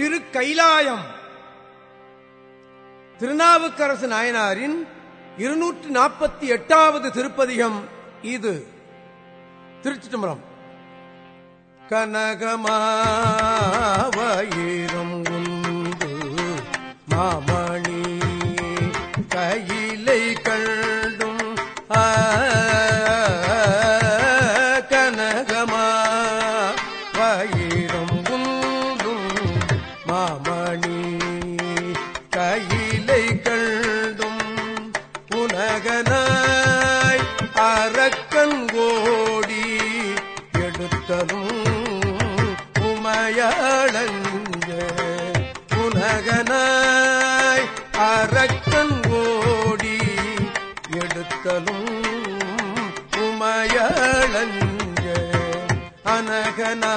திருக்கைலாயம். திருநாவுக்கரசு நாயனாரின் இருநூற்று நாற்பத்தி எட்டாவது திருப்பதிகம் இது. திருச்சி தம்பரம் கனகமாவயிரம் உண்டு மாமணி உலகனாய் ஓடி எடுத்தலும் உமையாளஞ்ச. அனகனா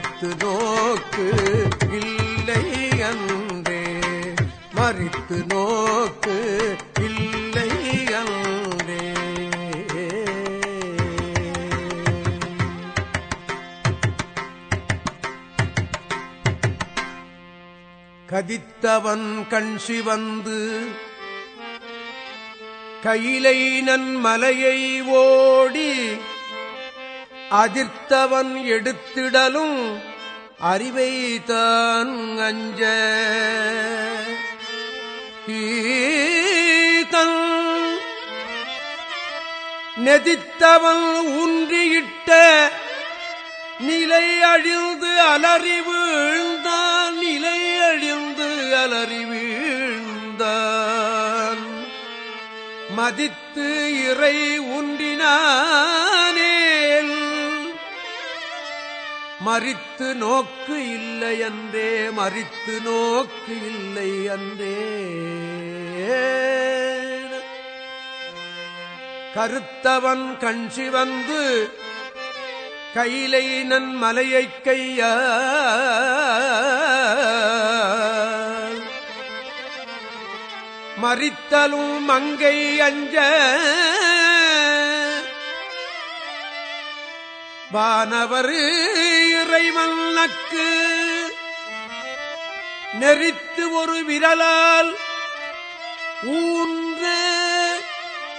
மறித்து நோக்கு இல்லை அன்றே மறித்து நோக்கு இல்லை அன்றே கதித்தவன் கண் சிவந்து கையிலை நன்மலையை ஓடி அதிர்த்தவன் எடுத்திடலும் அறிவை தான் அஞ்ச. ஈதன் நெதித்தவன் ஊன்றியிட்ட நிலை அழிந்து அலறி வீழ்ந்தான். நிலை அழிந்து அலறி வீழ்ந்தான். மதித்து இறை உண்டினானேல் மறித்து நோக்கு இல்லை அன்றே மறித்து நோக்கு இல்லை அன்றே. கருத்தவன் கஞ்சி வந்து கையிலை நன் மலையை கைய. மறித்தலும் மங்கை அஞ்ச வானவர் இறைவன் நக்கு. நெறித்து ஒரு விரலால் ஊன்று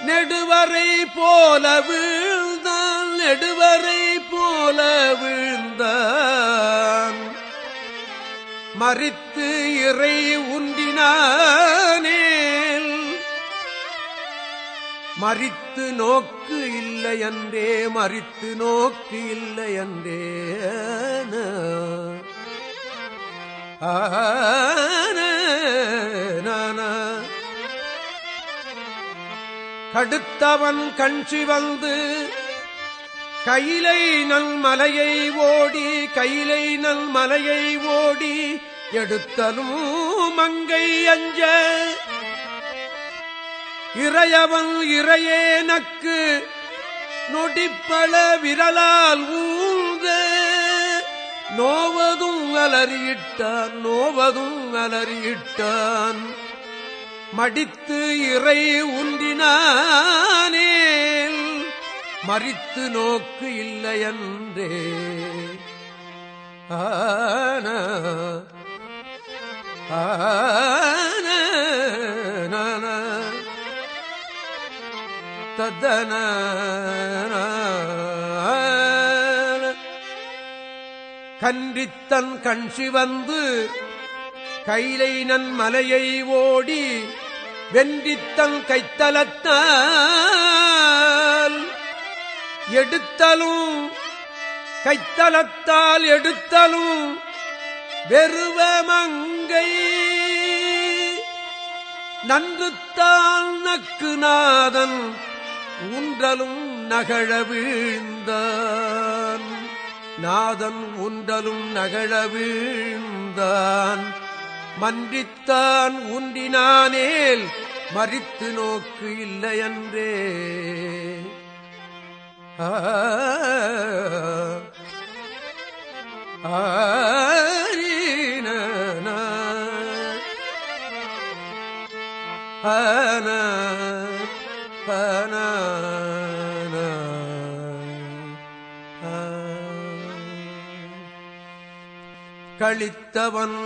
நெடுவரை போல வீழ்ந்தான் நெடுவரை போல வீழ்ந்தான். மறித்து இறை உண்டினானே மறித்து நோக்கு இல்லை அன்றே மறித்து நோக்கு இல்லை அன்றே கடுத்தவன் கஞ்சி வந்து கையிலை நல் மலையை ஓடி கையிலை நல் மலையை ஓடி எடுத்தலும் மங்கை அஞ்ச இறையவன் இறையேனக்கு நொடிப்பள விரலால் ஊங்க நோவதும் அலறியிட்டான் நோவதும் அலறியிட்டான். மடித்து இறை உன்றினானேல் மறித்து நோக்கு இல்லையன்றே. ஆன ஆ தத்தன கன்றித்தன் கண் சிவந்து கைலை நன் மலையை ஓடி வென்றித்தன் கைத்தலத்தால் எடுத்தலும் கைத்தலத்தால் எடுத்தலும் வெறுவ மங்கை நன்றுத்தான் நக்கு நாதன் ஊன்றலும் நகழ வீழ்ந்தான். நாதன் ஊன்றலும் நகழ வீழ்ந்தான். மன்றித்தான் ஊன்றினானேல் மறித்து நோக்கு இல்லையன்றே. ஆ ஆரீன பன கழித்தவன்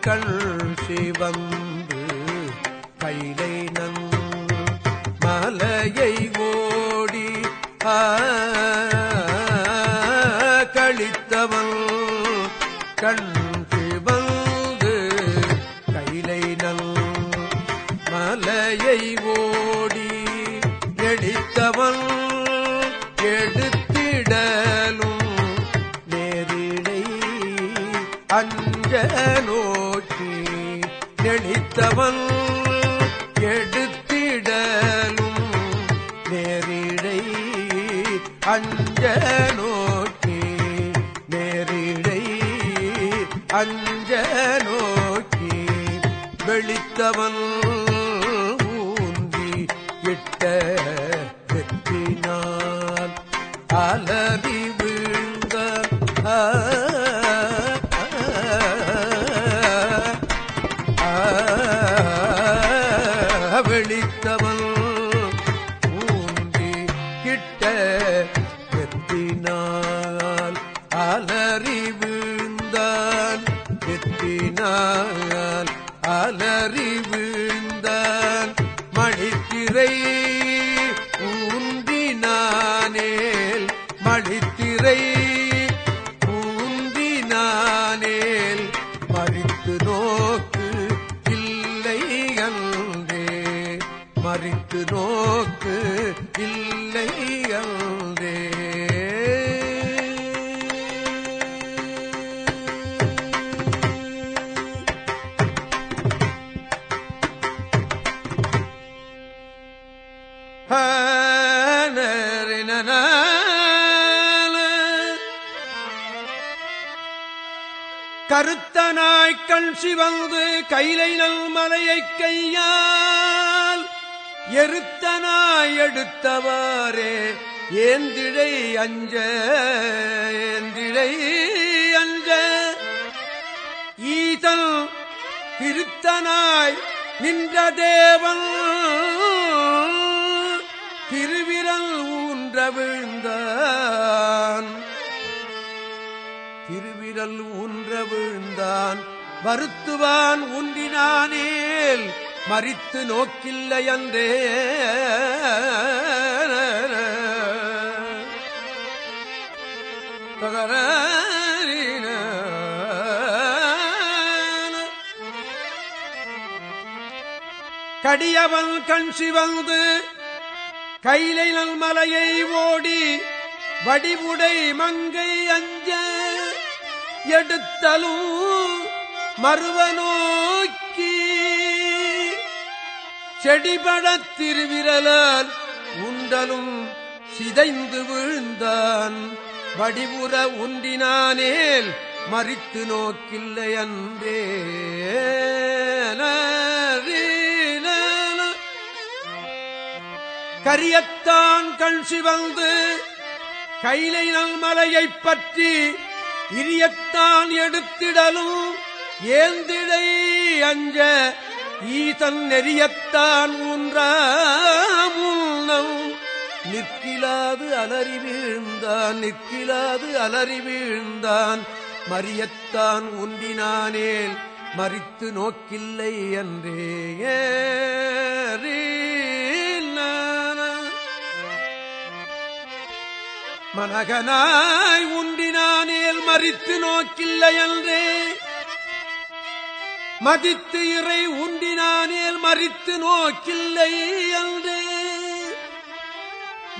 கண் சிவந்து கைலை நன் மலையை ஓடி ஆ நோக்கி வெளித்தவன் ஊன்றி இட்ட வெற்றினான் அலறி விழுந்த மறித்து நோக்கு இல்லை அன்றே கருத்த கண் சிவந்து கைலை நல் மலையைக் கையா எருத்தனாய் எடுத்தவாறே ஏந்திழை அஞ்ச ஏந்திழை அஞ்ச. ஈதல் திருத்தனாய் நின்ற தேவன் திருவிரல் ஊன்ற விழுந்தான். திருவிரல் ஊன்ற விழுந்தான் வருத்துவான் உண்டினானேல் மறித்து நோக்கில்லை அன்றே. கடியவன் கண் சிவந்து கைலை நல்மலையை ஓடி வடிவுடை மங்கை அஞ்ச எடுத்தலும் மறுவனோ செடிபடத் திருவிரலால் உண்டலும் சிதைந்து வீழ்ந்தான். வடிவுற உண்டினானேல் மறித்து நோக்கில்லை அன்றே. கரியத்தான் கண் சிவந்து கைலை மலையைப் பற்றி இரியத்தான் எடுத்திடலும் ஏந்திடை அஞ்ச ஈசன் நெறியத்தான் ஊன்றாமுன்னம் நிற்கிலாது அலறி வீழ்ந்தான் நிற்கிலாது அலறி வீழ்ந்தான் மரியத்தான் உண்டினானேல் மறித்து நோக்கில்லை என்றே மனகனாய் உண்டினானேல் மறித்து நோக்கில்லை என்றே மதித்து இறை உண்டினானேல் மறித்து நோக்கில்லை என்றே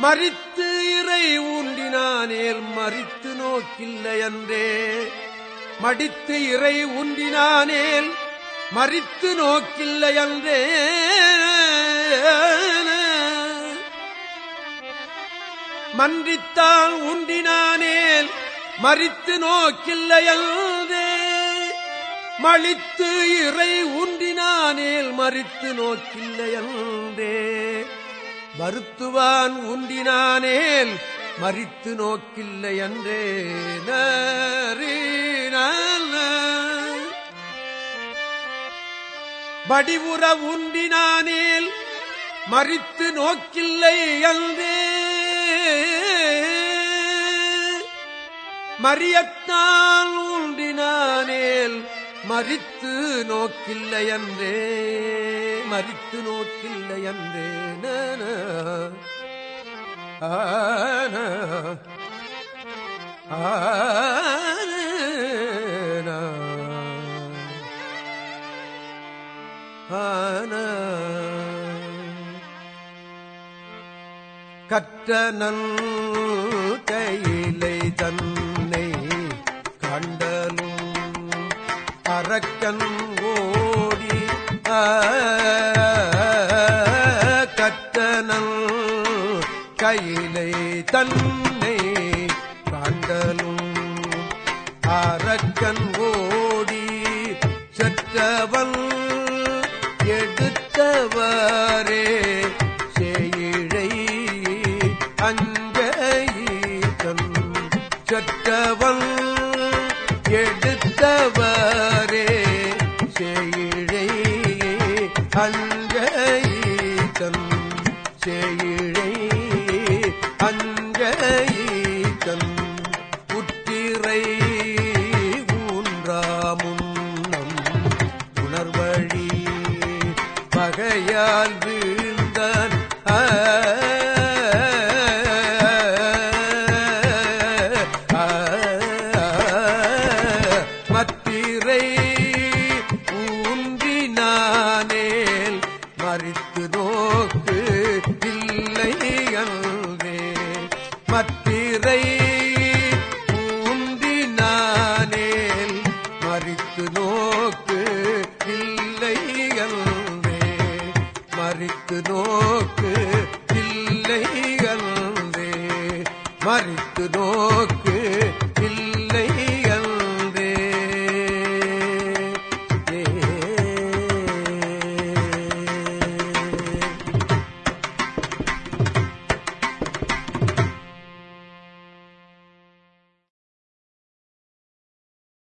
மறித்து இறை ஊன்றினானேல் மறித்து நோக்கில்லை என்றே மடித்து இறை ஊன்றினானேல் மறித்து நோக்கில்லை அன்றே. மன்றித்தால் உண்டினானேல் மறித்து நோக்கில்லையல்தே மழித்து இறை உண்டினானேல் மறித்து நோக்கில்லையல்தே மருத்துவான் உண்டினானேல் மறித்து நோக்கில்லையன்றே. நரீன வடிவுற உண்டினானேல் மறித்து நோக்கில்லை அன்றே மரியத்தால் ஊன்றினானேல் மறித்து நோக்கில்லையன்றே மறித்து நோக்கில்லையன்றே நன. ஆன. ஆன. ஆன. கையிலை தன் அரக்கன் ஓடி கத்தனல் கையிலை தன்னை கண்டலும் அரக்கன் ஓடி செற்றவன் எடுத்தவரே செய்ழை அஞ்சைத்தன் அங்கை அஞ்சைத்தன் புத்திரை ஊன்றாமுன்னம். உணர்வழி பகையால் மறித்து நோக்கு இல்லை அன்றே மறித்து நோக்கு